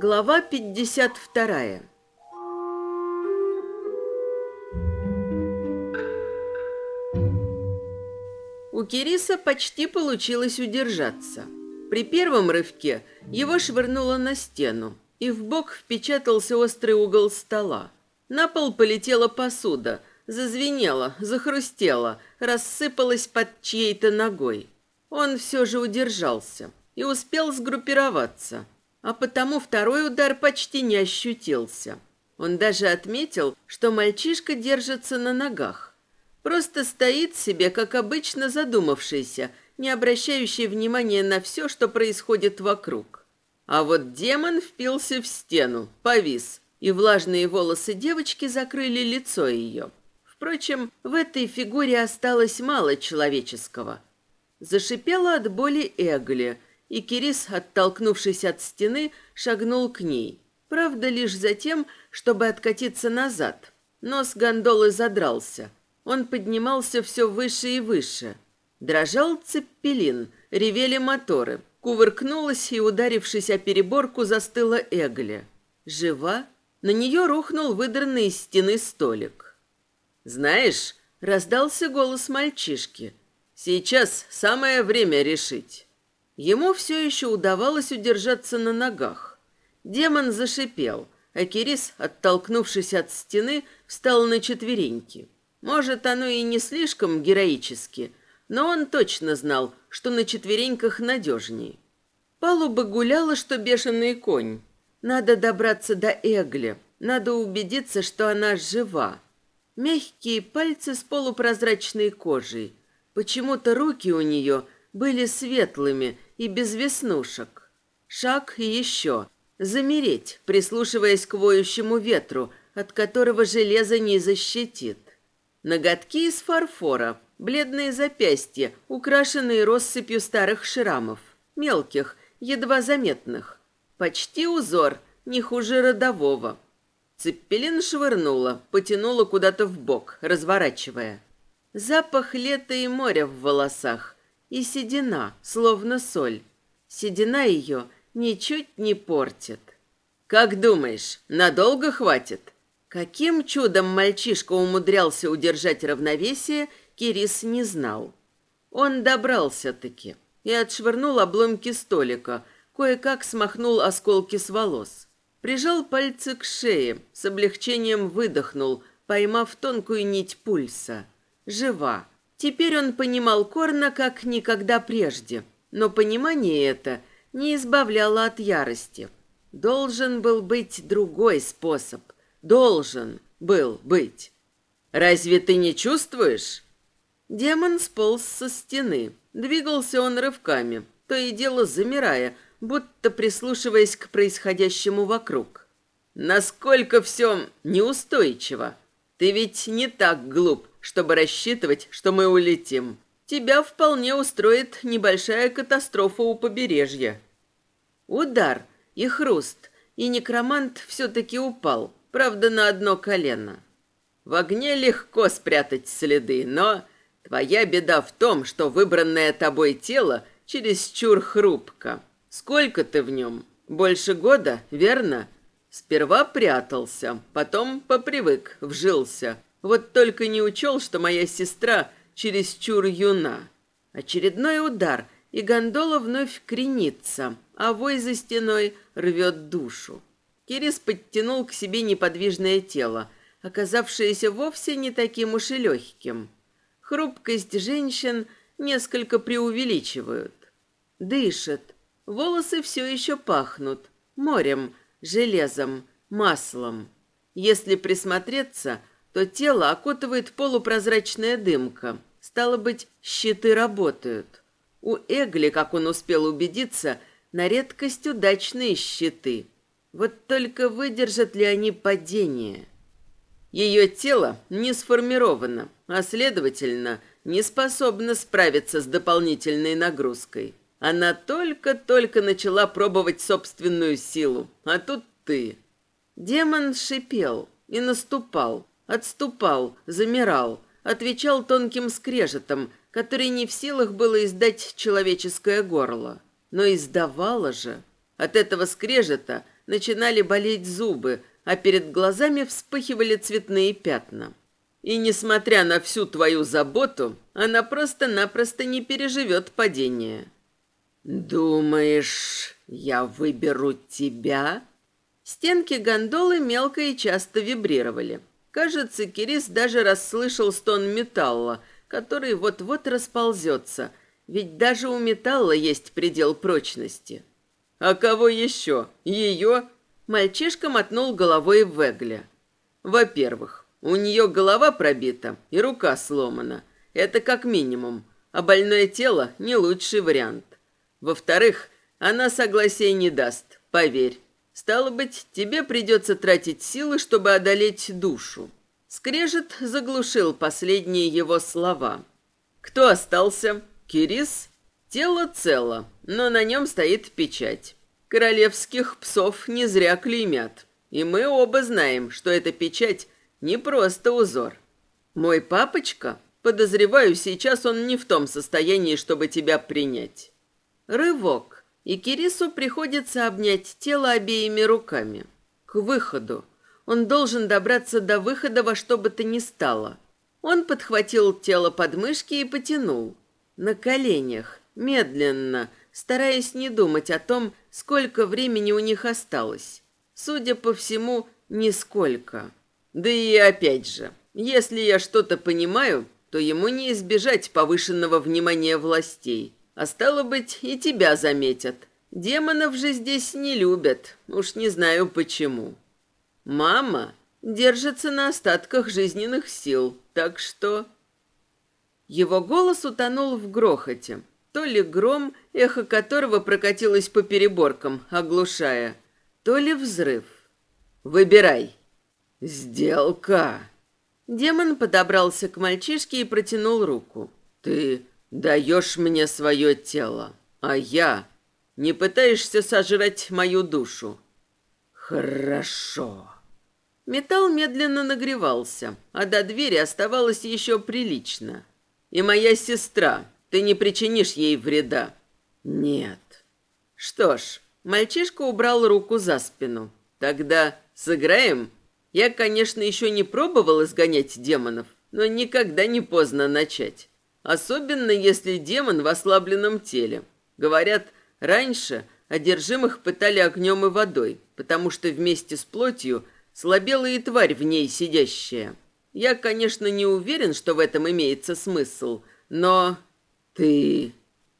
Глава 52 У Кириса почти получилось удержаться. При первом рывке его швырнуло на стену, и в бок впечатался острый угол стола. На пол полетела посуда, зазвенела, захрустела, рассыпалась под чьей-то ногой. Он все же удержался и успел сгруппироваться – а потому второй удар почти не ощутился. Он даже отметил, что мальчишка держится на ногах. Просто стоит себе, как обычно задумавшийся, не обращающий внимания на все, что происходит вокруг. А вот демон впился в стену, повис, и влажные волосы девочки закрыли лицо ее. Впрочем, в этой фигуре осталось мало человеческого. Зашипела от боли Эгли – и Кирис, оттолкнувшись от стены, шагнул к ней. Правда, лишь за тем, чтобы откатиться назад. Нос гондолы задрался. Он поднимался все выше и выше. Дрожал цеппелин, ревели моторы. Кувыркнулась и, ударившись о переборку, застыла Эгли. Жива? На нее рухнул выдранный из стены столик. «Знаешь», — раздался голос мальчишки, — «сейчас самое время решить». Ему все еще удавалось удержаться на ногах. Демон зашипел, а Кирис, оттолкнувшись от стены, встал на четвереньки. Может, оно и не слишком героически, но он точно знал, что на четвереньках надежней. Палуба гуляла, что бешеный конь. Надо добраться до Эгли, надо убедиться, что она жива. Мягкие пальцы с полупрозрачной кожей. Почему-то руки у нее были светлыми и без веснушек. Шаг и еще. Замереть, прислушиваясь к воющему ветру, от которого железо не защитит. Ноготки из фарфора, бледные запястья, украшенные россыпью старых шрамов, мелких, едва заметных. Почти узор, не хуже родового. Цеппелин швырнула, потянула куда-то в бок, разворачивая. Запах лета и моря в волосах, и седина, словно соль. Седина ее ничуть не портит. «Как думаешь, надолго хватит?» Каким чудом мальчишка умудрялся удержать равновесие, Кирис не знал. Он добрался-таки и отшвырнул обломки столика, кое-как смахнул осколки с волос. Прижал пальцы к шее, с облегчением выдохнул, поймав тонкую нить пульса. Жива. Теперь он понимал Корна как никогда прежде, но понимание это не избавляло от ярости. Должен был быть другой способ. Должен был быть. «Разве ты не чувствуешь?» Демон сполз со стены. Двигался он рывками, то и дело замирая, будто прислушиваясь к происходящему вокруг. «Насколько все неустойчиво! Ты ведь не так глуп, чтобы рассчитывать, что мы улетим. Тебя вполне устроит небольшая катастрофа у побережья. Удар и хруст, и некромант все-таки упал, правда, на одно колено. В огне легко спрятать следы, но твоя беда в том, что выбранное тобой тело чересчур хрупко. Сколько ты в нем? Больше года, верно? Сперва прятался, потом попривык, вжился, вот только не учел, что моя сестра чересчур юна. Очередной удар, и гондола вновь кренится, а вой за стеной рвет душу. Кирис подтянул к себе неподвижное тело, оказавшееся вовсе не таким уж и легким. Хрупкость женщин несколько преувеличивают. Дышит. Волосы все еще пахнут. Морем, железом, маслом. Если присмотреться, то тело окутывает полупрозрачная дымка. Стало быть, щиты работают. У Эгли, как он успел убедиться, на редкость удачные щиты. Вот только выдержат ли они падение? Ее тело не сформировано, а, следовательно, не способно справиться с дополнительной нагрузкой. Она только-только начала пробовать собственную силу, а тут ты. Демон шипел и наступал, отступал, замирал, отвечал тонким скрежетом, который не в силах было издать человеческое горло. Но издавало же. От этого скрежета начинали болеть зубы, а перед глазами вспыхивали цветные пятна. И несмотря на всю твою заботу, она просто-напросто не переживет падение. «Думаешь, я выберу тебя?» Стенки гондолы мелко и часто вибрировали. Кажется, Кирис даже расслышал стон металла, который вот-вот расползется, ведь даже у металла есть предел прочности. «А кого еще? Ее?» Мальчишка мотнул головой в Эгле. «Во-первых, у нее голова пробита и рука сломана. Это как минимум. А больное тело – не лучший вариант. Во-вторых, она согласия не даст, поверь. Стало быть, тебе придется тратить силы, чтобы одолеть душу. Скрежет заглушил последние его слова. Кто остался? Кирис? Тело цело, но на нем стоит печать. Королевских псов не зря клеймят. И мы оба знаем, что эта печать не просто узор. Мой папочка, подозреваю, сейчас он не в том состоянии, чтобы тебя принять. Рывок, и Кирису приходится обнять тело обеими руками. К выходу. Он должен добраться до выхода во что бы то ни стало. Он подхватил тело под мышки и потянул. На коленях, медленно, стараясь не думать о том, сколько времени у них осталось. Судя по всему, нисколько. Да и опять же, если я что-то понимаю, то ему не избежать повышенного внимания властей. А стало быть, и тебя заметят. Демонов же здесь не любят, уж не знаю почему. Мама держится на остатках жизненных сил, так что... Его голос утонул в грохоте. То ли гром, эхо которого прокатилось по переборкам, оглушая, то ли взрыв. «Выбирай». «Сделка». Демон подобрался к мальчишке и протянул руку. «Ты даешь мне свое тело, а я не пытаешься сожрать мою душу». «Хорошо». Металл медленно нагревался, а до двери оставалось еще прилично. «И моя сестра ты не причинишь ей вреда. Нет. Что ж, мальчишка убрал руку за спину. Тогда сыграем? Я, конечно, еще не пробовал изгонять демонов, но никогда не поздно начать. Особенно, если демон в ослабленном теле. Говорят, раньше одержимых пытали огнем и водой, потому что вместе с плотью слабела и тварь в ней сидящая. Я, конечно, не уверен, что в этом имеется смысл, но «Ты...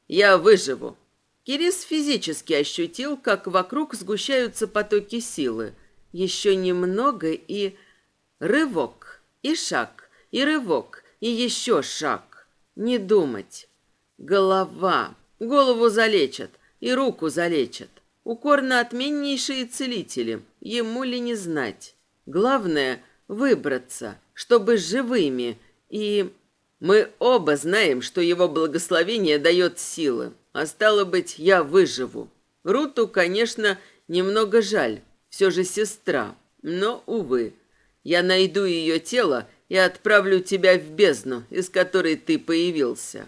Я выживу». Кирис физически ощутил, как вокруг сгущаются потоки силы. Еще немного и... Рывок, и шаг, и рывок, и еще шаг. Не думать. Голова. Голову залечат, и руку залечат. Укор на отменнейшие целители. Ему ли не знать? Главное — выбраться, чтобы живыми и... Мы оба знаем, что его благословение дает силы, а стало быть, я выживу. Руту, конечно, немного жаль, все же сестра, но, увы, я найду ее тело и отправлю тебя в бездну, из которой ты появился».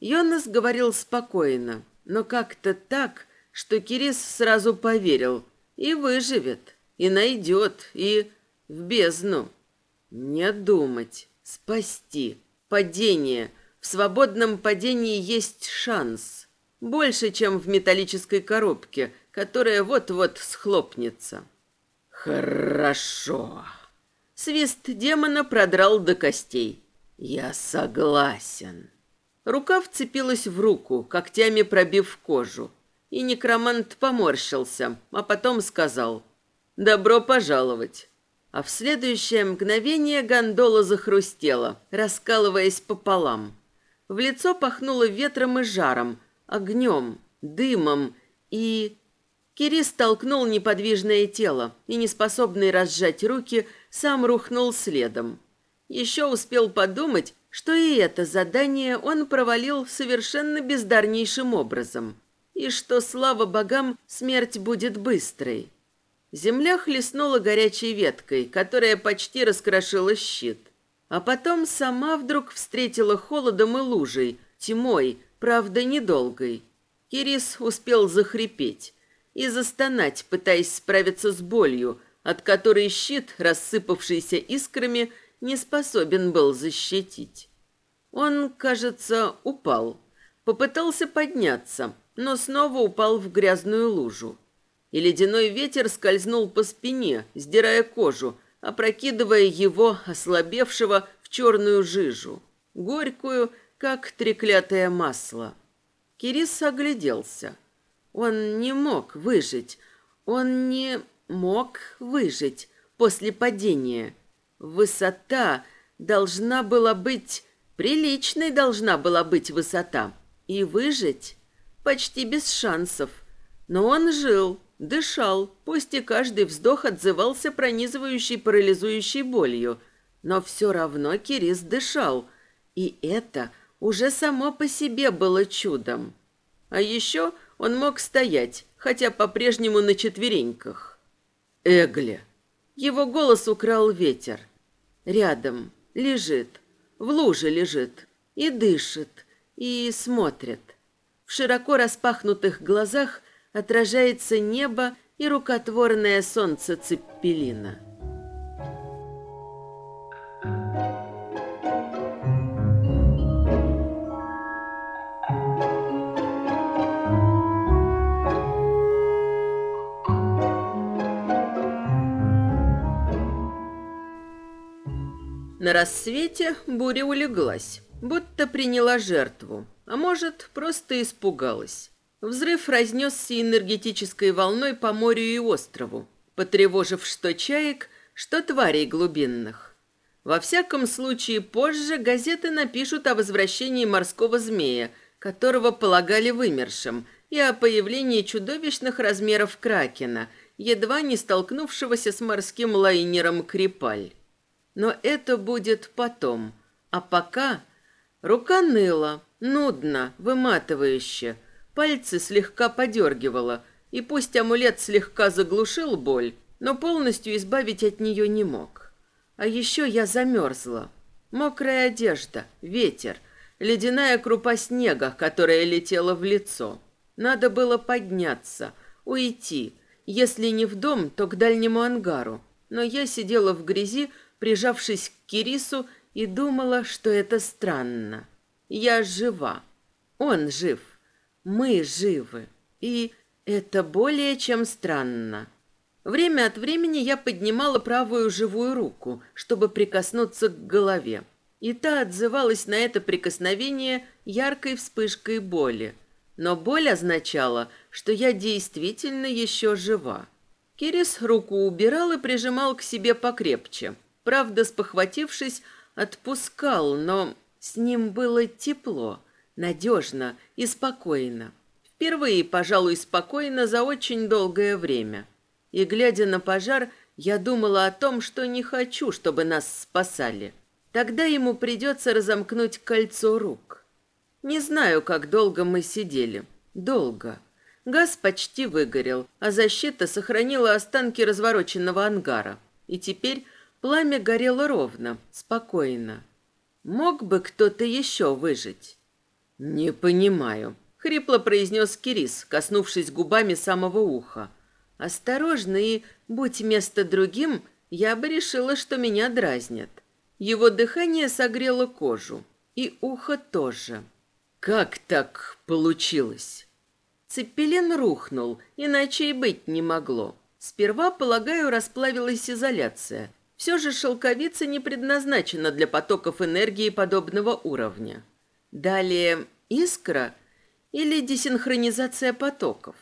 Йонас говорил спокойно, но как-то так, что Кирис сразу поверил. И выживет, и найдет, и в бездну. Не думать, спасти. Падение. В свободном падении есть шанс. Больше, чем в металлической коробке, которая вот-вот схлопнется. Хорошо. Свист демона продрал до костей. Я согласен. Рука вцепилась в руку, когтями пробив кожу. И некромант поморщился, а потом сказал «Добро пожаловать» а в следующее мгновение гондола захрустела, раскалываясь пополам. В лицо пахнуло ветром и жаром, огнем, дымом и... Кирис толкнул неподвижное тело и, неспособный разжать руки, сам рухнул следом. Еще успел подумать, что и это задание он провалил совершенно бездарнейшим образом. и что, слава богам, смерть будет быстрой. Земля хлестнула горячей веткой, которая почти раскрошила щит. А потом сама вдруг встретила холодом и лужей, тьмой, правда, недолгой. Кирис успел захрипеть и застонать, пытаясь справиться с болью, от которой щит, рассыпавшийся искрами, не способен был защитить. Он, кажется, упал. Попытался подняться, но снова упал в грязную лужу. И ледяной ветер скользнул по спине, сдирая кожу, опрокидывая его, ослабевшего, в черную жижу, горькую, как треклятое масло. Кирис огляделся. Он не мог выжить. Он не мог выжить после падения. Высота должна была быть... Приличной должна была быть высота. И выжить почти без шансов. Но он жил, дышал, пусть и каждый вздох отзывался пронизывающей парализующей болью. Но все равно Кирис дышал. И это уже само по себе было чудом. А еще он мог стоять, хотя по-прежнему на четвереньках. Эгли. Его голос украл ветер. Рядом лежит, в луже лежит, и дышит, и смотрит. В широко распахнутых глазах отражается небо и рукотворное солнце Цеппелина. На рассвете буря улеглась, будто приняла жертву, а может, просто испугалась. Взрыв разнесся энергетической волной по морю и острову, потревожив что чаек, что тварей глубинных. Во всяком случае, позже газеты напишут о возвращении морского змея, которого полагали вымершим, и о появлении чудовищных размеров кракена, едва не столкнувшегося с морским лайнером «Крипаль». Но это будет потом. А пока рука ныла, нудно, выматывающе. Пальцы слегка подергивала, и пусть амулет слегка заглушил боль, но полностью избавить от нее не мог. А еще я замерзла. Мокрая одежда, ветер, ледяная крупа снега, которая летела в лицо. Надо было подняться, уйти, если не в дом, то к дальнему ангару. Но я сидела в грязи, прижавшись к Кирису, и думала, что это странно. Я жива. Он жив. Мы живы. И это более чем странно. Время от времени я поднимала правую живую руку, чтобы прикоснуться к голове. И та отзывалась на это прикосновение яркой вспышкой боли. Но боль означала, что я действительно еще жива. Кирис руку убирал и прижимал к себе покрепче – Правда, спохватившись, отпускал, но с ним было тепло, надежно и спокойно. Впервые, пожалуй, спокойно за очень долгое время. И, глядя на пожар, я думала о том, что не хочу, чтобы нас спасали. Тогда ему придется разомкнуть кольцо рук. Не знаю, как долго мы сидели. Долго. Газ почти выгорел, а защита сохранила останки развороченного ангара. И теперь Пламя горело ровно, спокойно. Мог бы кто-то еще выжить? Не понимаю, хрипло произнес Кирис, коснувшись губами самого уха. Осторожно и, будь место другим, я бы решила, что меня дразнят. Его дыхание согрело кожу, и ухо тоже. Как так получилось? Цепелин рухнул, иначе и быть не могло. Сперва, полагаю, расплавилась изоляция, все же шелковица не предназначена для потоков энергии подобного уровня. Далее искра или десинхронизация потоков.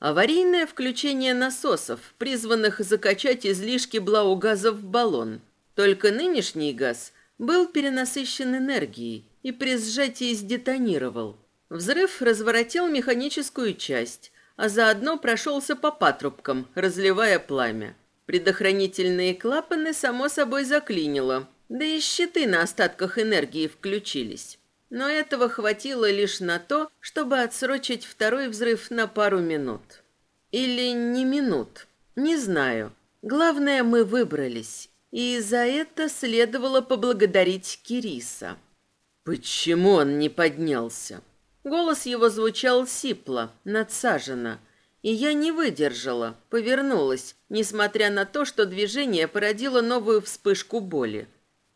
Аварийное включение насосов, призванных закачать излишки блаугаза в баллон. Только нынешний газ был перенасыщен энергией и при сжатии сдетонировал. Взрыв разворотил механическую часть, а заодно прошелся по патрубкам, разливая пламя. Предохранительные клапаны, само собой, заклинило, да и щиты на остатках энергии включились. Но этого хватило лишь на то, чтобы отсрочить второй взрыв на пару минут. Или не минут, не знаю. Главное, мы выбрались, и за это следовало поблагодарить Кириса. Почему он не поднялся? Голос его звучал сипло, надсаженно, и я не выдержала, повернулась, несмотря на то, что движение породило новую вспышку боли.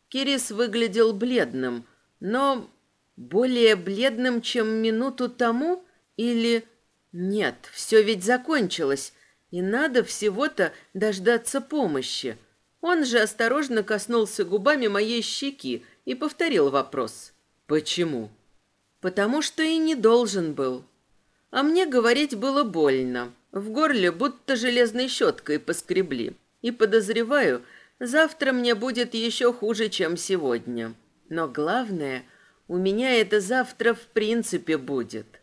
Кирис выглядел бледным, но более бледным, чем минуту тому, или... Нет, все ведь закончилось, и надо всего-то дождаться помощи. Он же осторожно коснулся губами моей щеки и повторил вопрос. «Почему?» «Потому что и не должен был». А мне говорить было больно. В горле будто железной щеткой поскребли. И подозреваю, завтра мне будет еще хуже, чем сегодня. Но главное, у меня это завтра в принципе будет.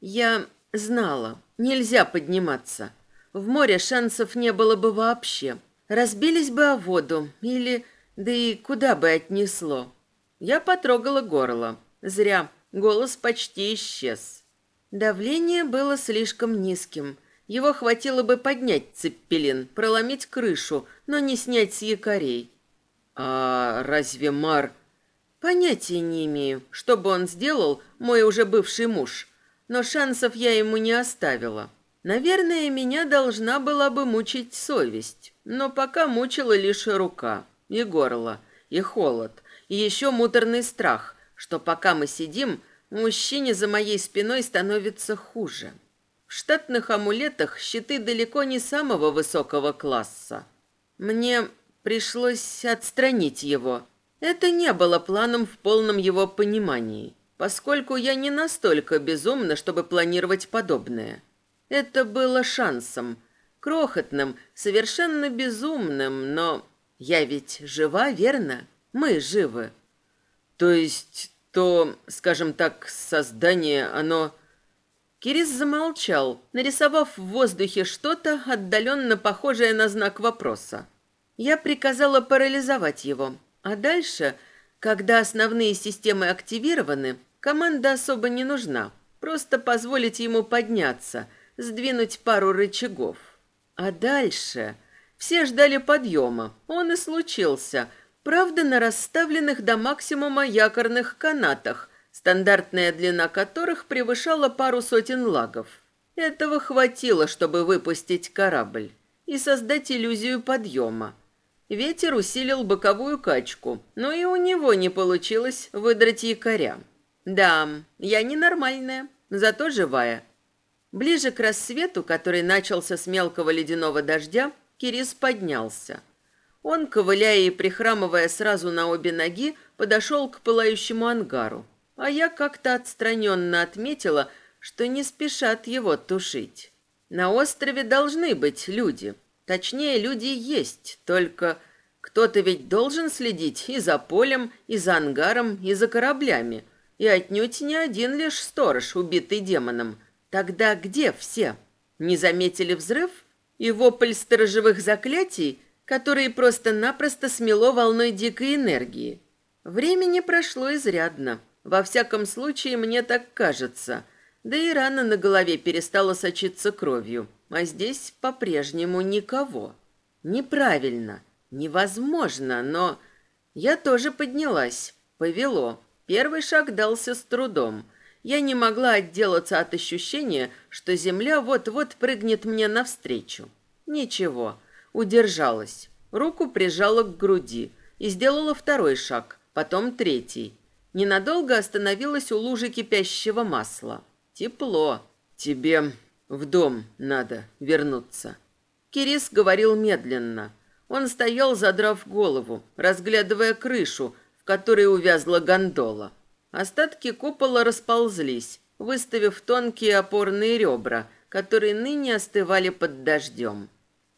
Я знала, нельзя подниматься. В море шансов не было бы вообще. Разбились бы о воду или... Да и куда бы отнесло. Я потрогала горло. Зря. Голос почти исчез. Давление было слишком низким. Его хватило бы поднять цеппелин, проломить крышу, но не снять с якорей. А разве Мар... Понятия не имею, что бы он сделал, мой уже бывший муж. Но шансов я ему не оставила. Наверное, меня должна была бы мучить совесть. Но пока мучила лишь рука, и горло, и холод, и еще муторный страх, что пока мы сидим, мужчине за моей спиной становится хуже. В штатных амулетах щиты далеко не самого высокого класса. Мне пришлось отстранить его, это не было планом в полном его понимании, поскольку я не настолько безумна, чтобы планировать подобное. Это было шансом, крохотным, совершенно безумным, но я ведь жива, верно? Мы живы. То есть то, скажем так, создание, оно... Кирис замолчал, нарисовав в воздухе что-то, отдаленно похожее на знак вопроса. Я приказала парализовать его, а дальше, когда основные системы активированы, команда особо не нужна. Просто позволить ему подняться, сдвинуть пару рычагов. А дальше все ждали подъема. Он и случился. Правда, на расставленных до максимума якорных канатах, стандартная длина которых превышала пару сотен лагов. Этого хватило, чтобы выпустить корабль и создать иллюзию подъема. Ветер усилил боковую качку, но и у него не получилось выдрать якоря. Да, я ненормальная, зато живая. Ближе к рассвету, который начался с мелкого ледяного дождя, Кирис поднялся. Он, ковыляя и прихрамывая сразу на обе ноги, подошел к пылающему ангару. А я как-то отстраненно отметила, что не спешат его тушить. На острове должны быть люди, Точнее, люди есть, только кто-то ведь должен следить и за полем, и за ангаром, и за кораблями. И отнюдь не один лишь сторож, убитый демоном. Тогда где все? Не заметили взрыв? И вопль сторожевых заклятий, которые просто-напросто смело волной дикой энергии. Времени прошло изрядно. Во всяком случае, мне так кажется. Да и рана на голове перестала сочиться кровью а здесь по-прежнему никого. Неправильно, невозможно, но... Я тоже поднялась, повело. Первый шаг дался с трудом. Я не могла отделаться от ощущения, что земля вот-вот прыгнет мне навстречу. Ничего, удержалась. Руку прижала к груди и сделала второй шаг, потом третий. Ненадолго остановилась у лужи кипящего масла. Тепло. Тебе в дом надо вернуться. Кирис говорил медленно. Он стоял, задрав голову, разглядывая крышу, в которой увязла гондола. Остатки купола расползлись, выставив тонкие опорные ребра, которые ныне остывали под дождем.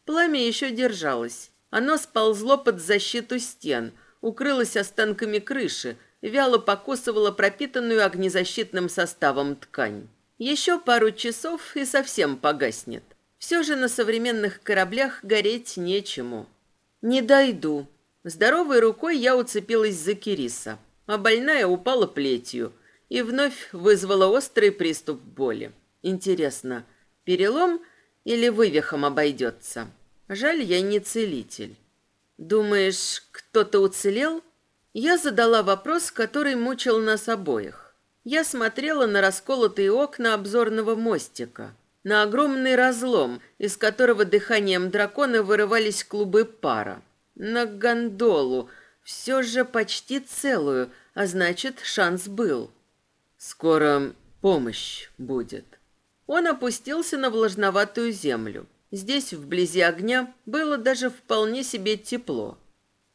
Пламя еще держалось. Оно сползло под защиту стен, укрылось останками крыши, вяло покусывало пропитанную огнезащитным составом ткань. Еще пару часов и совсем погаснет. Все же на современных кораблях гореть нечему. Не дойду. Здоровой рукой я уцепилась за Кириса, а больная упала плетью. и вновь вызвала острый приступ боли. Интересно, перелом или вывихом обойдется? Жаль, я не целитель. Думаешь, кто-то уцелел? Я задала вопрос, который мучил нас обоих. Я смотрела на расколотые окна обзорного мостика, на огромный разлом, из которого дыханием дракона вырывались клубы пара, на гондолу, все же почти целую, а значит, шанс был. Скоро помощь будет. Он опустился на влажноватую землю. Здесь, вблизи огня, было даже вполне себе тепло.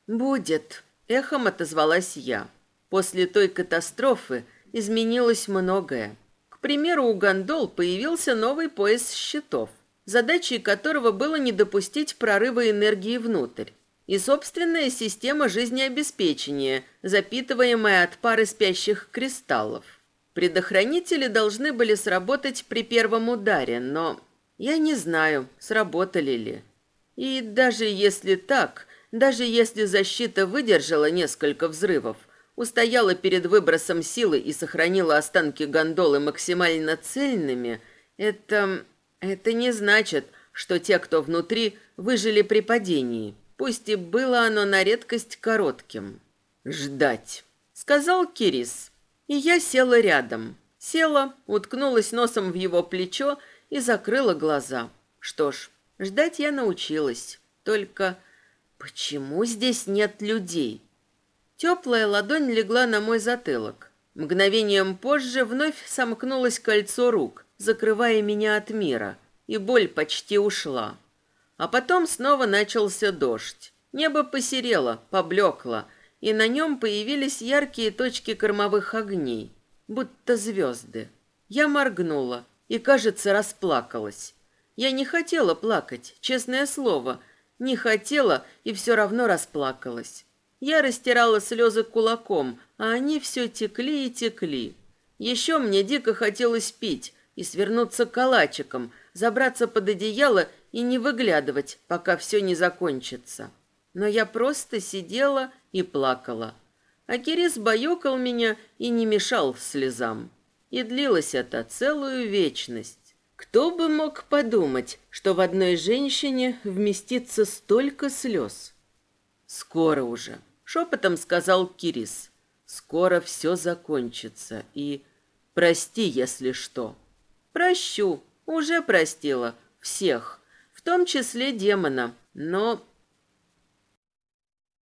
«Будет», — эхом отозвалась я. После той катастрофы изменилось многое. К примеру, у гондол появился новый пояс щитов, задачей которого было не допустить прорыва энергии внутрь, и собственная система жизнеобеспечения, запитываемая от пары спящих кристаллов. Предохранители должны были сработать при первом ударе, но я не знаю, сработали ли. И даже если так, даже если защита выдержала несколько взрывов, устояла перед выбросом силы и сохранила останки гондолы максимально цельными, это... это не значит, что те, кто внутри, выжили при падении, пусть и было оно на редкость коротким. «Ждать», — сказал Кирис. И я села рядом. Села, уткнулась носом в его плечо и закрыла глаза. Что ж, ждать я научилась. Только почему здесь нет людей? Теплая ладонь легла на мой затылок. Мгновением позже вновь сомкнулось кольцо рук, закрывая меня от мира, и боль почти ушла. А потом снова начался дождь. Небо посерело, поблекло, и на нем появились яркие точки кормовых огней, будто звезды. Я моргнула и, кажется, расплакалась. Я не хотела плакать, честное слово, не хотела и все равно расплакалась. Я растирала слезы кулаком, а они все текли и текли. Еще мне дико хотелось пить и свернуться калачиком, забраться под одеяло и не выглядывать, пока все не закончится. Но я просто сидела и плакала. А Кирис баюкал меня и не мешал слезам. И длилось это целую вечность. Кто бы мог подумать, что в одной женщине вместится столько слез? Скоро уже, шепотом сказал Кирис. Скоро все закончится, и прости, если что. Прощу, уже простила всех, в том числе демона, но